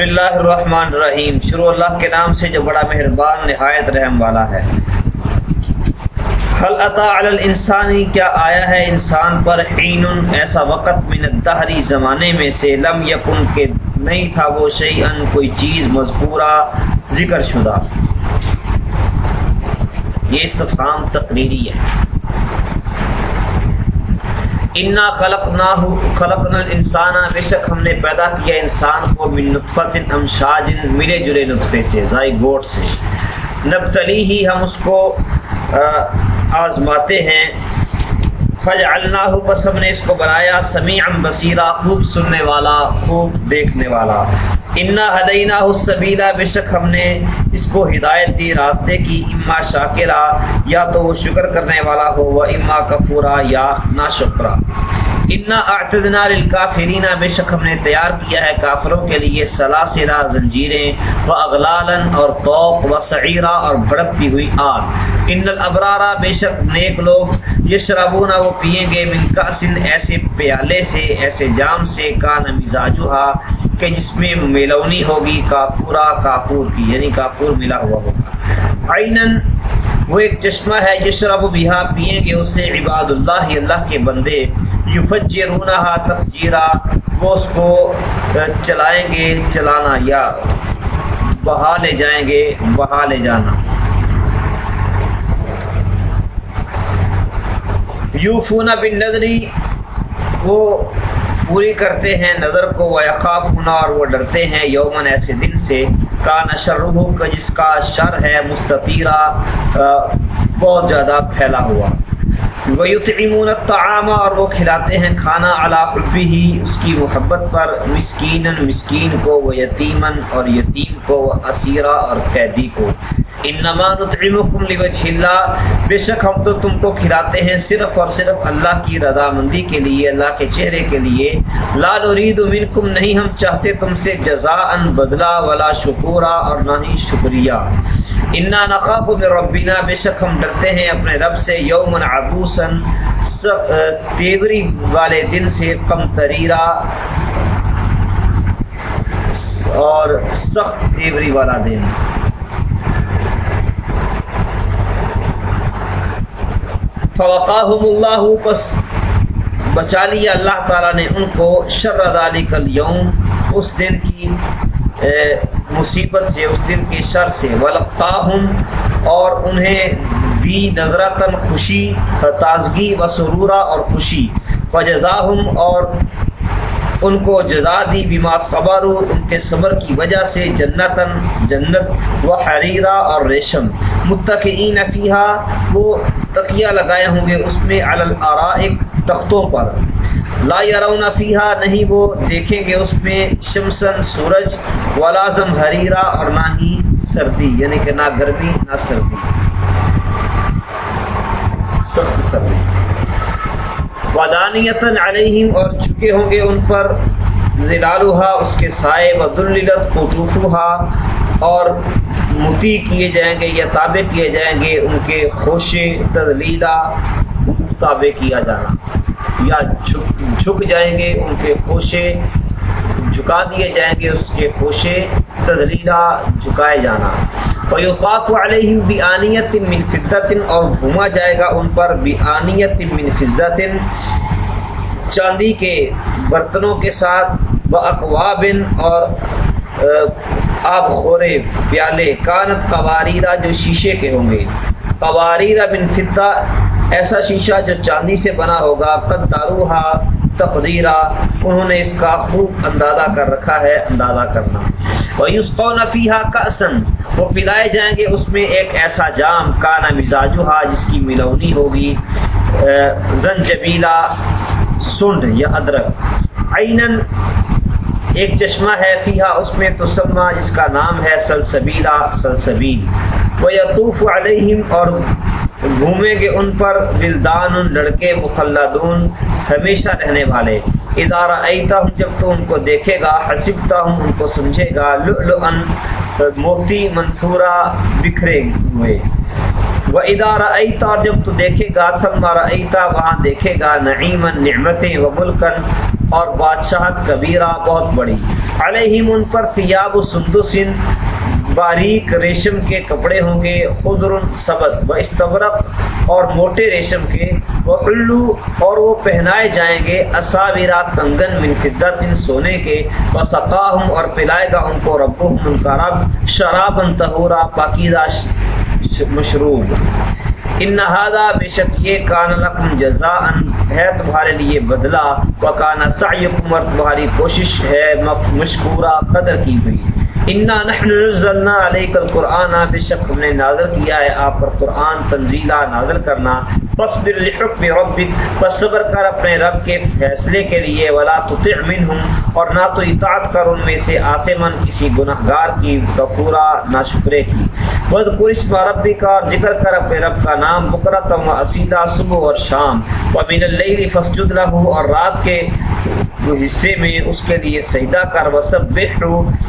بسم اللہ الرحمن الرحیم شروع اللہ کے نام سے جو بڑا مہربان، نہایت رحم والا ہے۔ خل عطا الانسانی، کیا آیا ہے انسان پر حین ایسا وقت من الدہری زمانے میں سے لم یکن کے نہیں تھا وہ شیئن، کوئی چیز مذکورہ، ذکر شدہ۔ یہ استفام تقریری ہے۔ انا خلق نہ خلق انسان بے شک ہم نے پیدا کیا انسان کو من نطفت امشاج ملے جلے نطفے سے، زائی گوٹ سے۔ نبتلی ہی ہم اس کو آزماتے ہیں۔ فج اللہ بس ہم نے اس کو بنایا سمیع بصیرہ خوب سننے والا، خوب دیکھنے والا۔ انا ہدینہ السبیلا بے شک ہم نے اس کو ہدایت دی، راستے کی، اما شاکرہ، یا تو وہ شکر کرنے والا ہو وہ اما کفورا یا نا شکرا انا اعتدنا للکافرین بے شک ہم نے تیار کیا ہے کافروں کے لیے سلاسلہ زنجیریں و اغلالن اور توق و سعیرہ اور بھڑکتی ہوئی آگ۔ ان الابرارہ بے شک نیک لوگ، یشربون، وہ پیئیں گے من کاسن ایسے پیالے سے، ایسے جام سے، کان مزاجوہا کہ جس میں ملونی ہوگی کافورا کافور کی یعنی کافور ملا ہوا ہوگا۔ عینن وہ ایک چشمہ ہے، یشرب بہا، پیئیں گے اسے عباد اللہ اللہ کے بندے۔ یفجرونہا تفجیرا، وہ اس کو چلائیں گے، چلانا، یا بہا لے جائیں گے، بہا لے جانا۔ یوفون بن نظری وہ پوری کرتے ہیں نظر کو وہ یقاف ہونا اور وہ ڈرتے ہیں یومن ایسے دن سے۔ کا نشر کا جس کا شر ہے، مستطیرہ بہت زیادہ پھیلا ہوا۔ ویطعمون الطعام اور وہ کھلاتے ہیں کھانا علا قلبی ہی اس کی محبت پر مسکین مسکین کو وہ یتیمن اور یتیم کو وہ اسیرہ اور قیدی کو۔ انما نطعمکم لوجہ اللہ بے شک ہم تو تم کو کھلاتے ہیں صرف اور صرف اللہ کی رضا مندی کے لیے، اللہ کے چہرے کے لیے۔ لا نرید منکم نہیں ہم چاہتے تم سے جزاء بدلہ ولا شکورا اور نہ ہی شکریہ۔ انا نخاف من ربنا بے شک ہم ڈرتے ہیں اپنے رب سے یوم عبوسن تیوری والے دن سے کم تریرا، اور سخت تیوری والا دن۔ فوقاہم اللہ پس بچا لیا اللہ تعالیٰ نے ان کو شر ذالک اليوم۔ اس دن کی مصیبت سے، اس دن کی شر سے۔ ولقاہم اور انہیں دی نظرتن خوشی، تازگی و سرورہ اور خوشی۔ وجزاہم اور ان کو جزا دی بیما صبر ان کے صبر کی وجہ سے جنتن جنت و حریرہ اور ریشم۔ متقین فیہا، وہ تقیہ لگائے ہوں گے اس میں الارائک تختوں پر۔ لا یرون فیہا، نہیں وہ دیکھیں گے اس میں شمسن سورج ولازم حریرہ اور نہ ہی سردی یعنی کہ نہ گرمی، نہ سردی۔ سخت سردی۔ ودانیتن علیہم اور چکے ہوں گے ان پر۔ زلالوہا اس کے سائے و قطوفوہا اور متی کیے جائیں گے یا تابع کیے جائیں گے ان کے خوشے تدلیلہ تابع کیا جانا۔ یا جھک جائیں گے، ان کے خوشے جھکا دیے جائیں گے، اس کے خوشے تدلیلہ جھکائے جانا۔ ویقاف علیہم بیانیت من فضت اور گھوما جائے گا ان پر بیانیت من فضت چاندی کے برتنوں کے ساتھ و اقواب اور آب، خورے، پیالے۔ کانت قواریرہ جو شیشے کے ہوں گے۔ قواریرہ بن فضہ ایسا شیشہ جو چاندی سے بنا ہوگا قد داروہا تقدیرہ انہوں نے اس کا خوب اندازہ کر رکھا ہے، اندازہ کرنا۔ وَيُسْقَوْنَ فِيهَا كَأْسًا۔ وہ پلائے جائیں گے، اس میں ایک ایسا جام، کانا مزاجوہا، جس کی ملونی ہوگی۔ زنجبیلا سنڈ یا ادرک۔ عینن ایک چشمہ ہے فیہا، اس میں تسمہ، جس کا نام ہے سلسبیلا، سلسبیل۔ وَيَطُوفُ عَلَيْهِمْ اور گھومیں گے ان پر، ولدان، لڑکے، مخلدون، ہمیشہ رہنے والے۔ ادارہ ایتا ہوں جب تو ان کو دیکھے گا حسبتا ہوں ان کو سمجھے گا لؤلؤن موتی منصورہ بکھرے ہوئے۔ و ادارہ ایتا جب تو دیکھے گا تم مارا ایتا وہاں دیکھے گا نعیمن نعمتیں و ملکن اور بادشاہت، کبیرہ، بہت بڑی۔ علیہم ان پر سیاب و سندسن باریک ریشم کے کپڑے ہوں گے خدر سبز و استبرق اور موٹے ریشم کے، وہ الو اور وہ پہنائے جائیں گے اصاویرا کنگن من فدت ان سونے کے و سقاہم اور پلائے گا ان کو ربہم، ان کا رب شراب تہورا پاکیزہ مشروب۔ ان نہادا بے شک یہ کان لکم جزا ہے تمہارے لیے بدلہ۔ و کانا سعیکم اور تمہاری کوشش ہے مشکورہ، قدر کی ہوئی انا نحن نزلنا علیک القرآن بے شک ہم نے نازل کیا ہے آپ پر قرآن تنزیلہ نازل کرنا فصبر لحکم ربک پس صبر کر اپنے رب کے فیصلے کے لیے، ولا تطع منہم، اور نہ تو اطاعت کر ان میں سے آتمن کسی گناہگار کی کفورا نہ شکرے کی۔ وذکر اسم ربک، اور ذکر کر اپنے رب کا نام بکرت و اسیدہ صبح اور شام۔ ومن اللیل فسجد له، اور رات کے حصے میں اس کے لیے سجدہ کر وسبح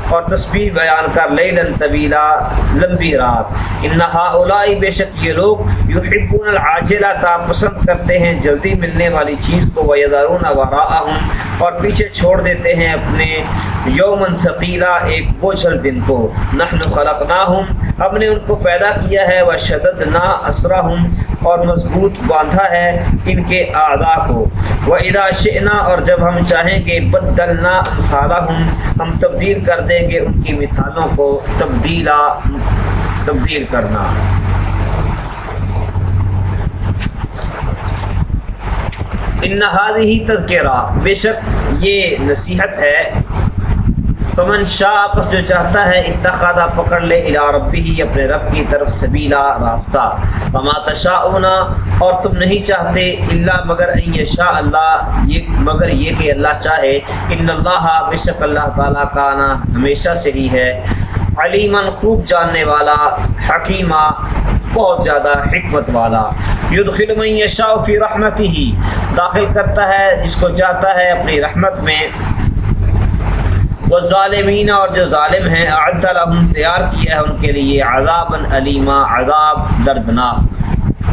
اور تسبیح بیان کر لیلن طویلا، لمبی رات۔ انہا اولائی بے شک یہ لوگ یحبون العاجلہ تا پسند کرتے ہیں، جلدی ملنے والی چیز کو ویدارون وراءہم اور پیچھے چھوڑ دیتے ہیں اپنے یومن ثقیلا ایک بوجھل دن کو۔ نحن خلقناہم ہم نے ان کو پیدا کیا ہے۔ وہ شدت وشددنا اسرہم اور مضبوط باندھا ہے ان کے اعضاء کو۔ وہ ادا شئنا اور جب ہم چاہیں گے بدلنا امثالہم ہم تبدیل کر دیں گے ان کی مثالوں کو تبدیلا، تبدیل کرنا۔ ان ہی تذکرہ، بے شک یہ نصیحت ہے۔ فمن شاہ آپس جو چاہتا ہے، اتخاذہ پکڑ لے الا ربی ہی اپنے رب کی طرف سبیلا راستہ۔ فما تشاؤنا اور تم نہیں چاہتے اللہ مگر ان شاء اللہ، یہ مگر یہ کہ اللہ چاہے۔ ان اللہ، بے شک اللہ تعالیٰ کا نا ہمیشہ سے ہی ہے۔ علیمن خوب جاننے والا، حکیمہ، بہت زیادہ حکمت والا۔ یدخل من یشاء فی رحمته ہی داخل کرتا ہے جس کو چاہتا ہے اپنی رحمت میں۔ وہ ظالمین اور جو ظالم ہیں، اعد لهم، تیار کیا ہے ان کے لیے عذاب علیما عذاب دردناک۔